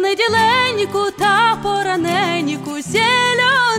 Неділеньку та пораненьку зелено,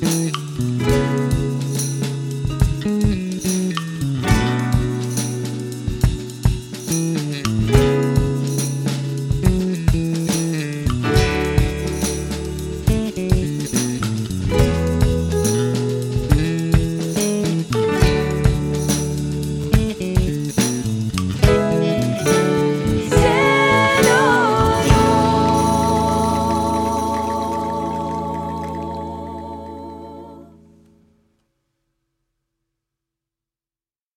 Mm-hmm.